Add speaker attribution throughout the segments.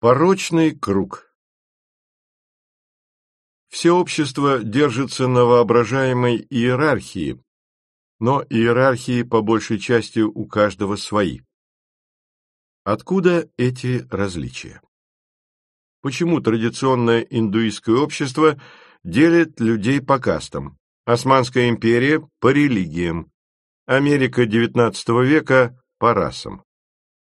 Speaker 1: Порочный круг Все общество держится на воображаемой иерархии, но иерархии по большей части у каждого свои. Откуда эти различия? Почему традиционное индуистское общество делит людей по кастам, Османская империя – по религиям, Америка XIX века – по расам?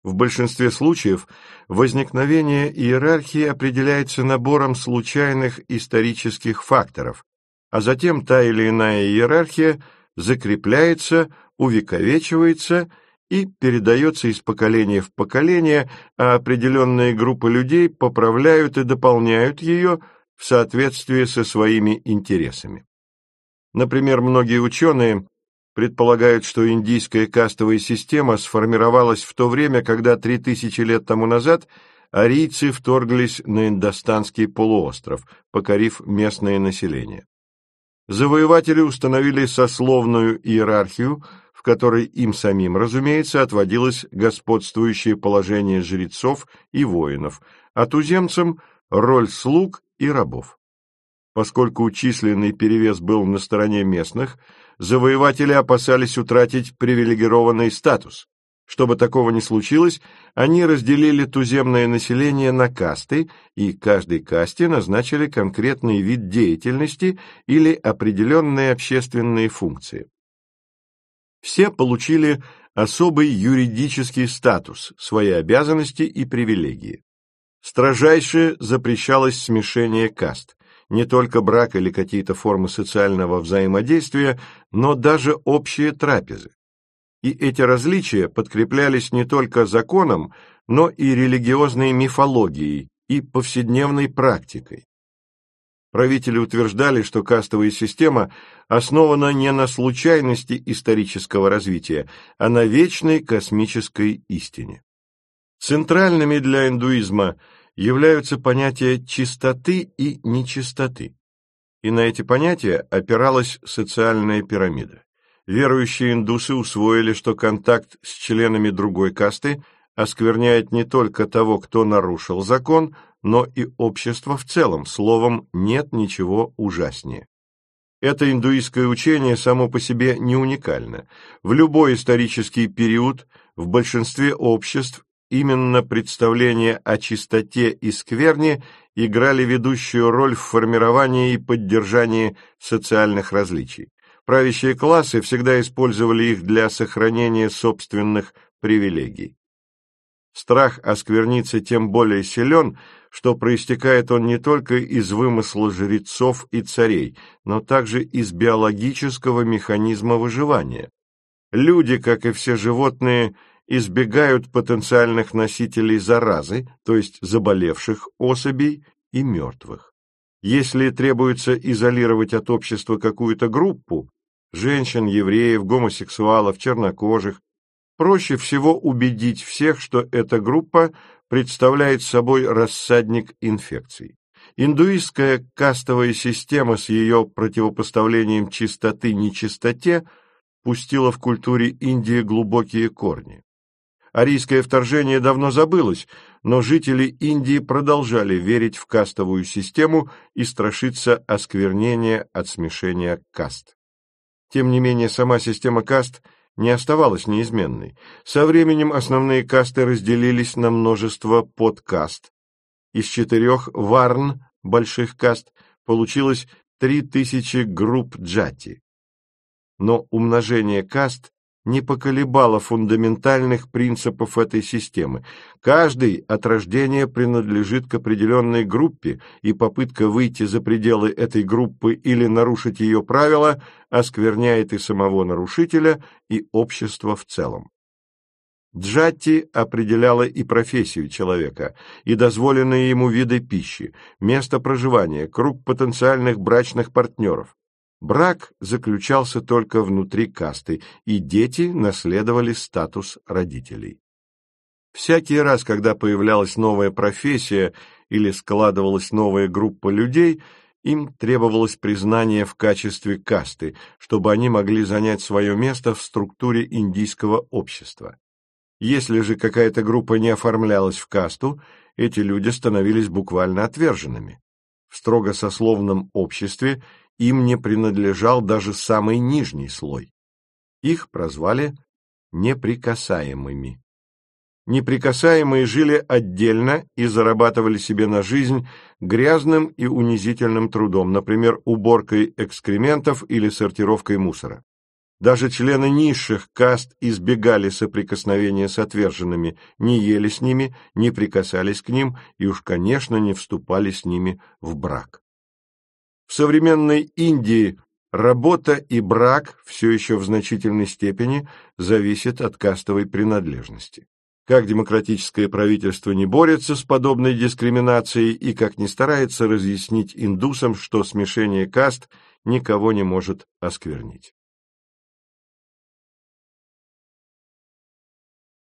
Speaker 1: В большинстве случаев возникновение иерархии определяется набором случайных исторических факторов, а затем та или иная иерархия закрепляется, увековечивается и передается из поколения в поколение, а определенные группы людей поправляют и дополняют ее в соответствии со своими интересами. Например, многие ученые предполагают, что индийская кастовая система сформировалась в то время, когда 3000 лет тому назад арийцы вторглись на Индостанский полуостров, покорив местное население. Завоеватели установили сословную иерархию, в которой им самим, разумеется, отводилось господствующее положение жрецов и воинов, а туземцам – роль слуг и рабов. Поскольку численный перевес был на стороне местных – завоеватели опасались утратить привилегированный статус. Чтобы такого не случилось, они разделили туземное население на касты и каждой касте назначили конкретный вид деятельности или определенные общественные функции. Все получили особый юридический статус, свои обязанности и привилегии. Строжайше запрещалось смешение каст не только брак или какие-то формы социального взаимодействия, но даже общие трапезы. И эти различия подкреплялись не только законом, но и религиозной мифологией и повседневной практикой. Правители утверждали, что кастовая система основана не на случайности исторического развития, а на вечной космической истине. Центральными для индуизма – являются понятия чистоты и нечистоты. И на эти понятия опиралась социальная пирамида. Верующие индусы усвоили, что контакт с членами другой касты оскверняет не только того, кто нарушил закон, но и общество в целом, словом, нет ничего ужаснее. Это индуистское учение само по себе не уникально. В любой исторический период в большинстве обществ Именно представления о чистоте и скверне играли ведущую роль в формировании и поддержании социальных различий. Правящие классы всегда использовали их для сохранения собственных привилегий. Страх оскверниться тем более силен, что проистекает он не только из вымысла жрецов и царей, но также из биологического механизма выживания. Люди, как и все животные, избегают потенциальных носителей заразы, то есть заболевших особей и мертвых. Если требуется изолировать от общества какую-то группу, женщин, евреев, гомосексуалов, чернокожих, проще всего убедить всех, что эта группа представляет собой рассадник инфекций. Индуистская кастовая система с ее противопоставлением чистоты-нечистоте пустила в культуре Индии глубокие корни. Арийское вторжение давно забылось, но жители Индии продолжали верить в кастовую систему и страшиться осквернения от смешения каст. Тем не менее, сама система каст не оставалась неизменной. Со временем основные касты разделились на множество подкаст. Из четырех варн, больших каст, получилось три тысячи групп джати. Но умножение каст не поколебало фундаментальных принципов этой системы. Каждый от рождения принадлежит к определенной группе, и попытка выйти за пределы этой группы или нарушить ее правила оскверняет и самого нарушителя, и общество в целом. Джатти определяла и профессию человека, и дозволенные ему виды пищи, место проживания, круг потенциальных брачных партнеров. Брак заключался только внутри касты, и дети наследовали статус родителей. Всякий раз, когда появлялась новая профессия или складывалась новая группа людей, им требовалось признание в качестве касты, чтобы они могли занять свое место в структуре индийского общества. Если же какая-то группа не оформлялась в касту, эти люди становились буквально отверженными. В строго сословном обществе им не принадлежал даже самый нижний слой. Их прозвали неприкасаемыми. Неприкасаемые жили отдельно и зарабатывали себе на жизнь грязным и унизительным трудом, например, уборкой экскрементов или сортировкой мусора. Даже члены низших каст избегали соприкосновения с отверженными, не ели с ними, не прикасались к ним и уж, конечно, не вступали с ними в брак. В современной Индии работа и брак все еще в значительной степени зависят от кастовой принадлежности. Как демократическое правительство не борется с подобной дискриминацией и как не старается разъяснить индусам, что смешение каст никого не может осквернить.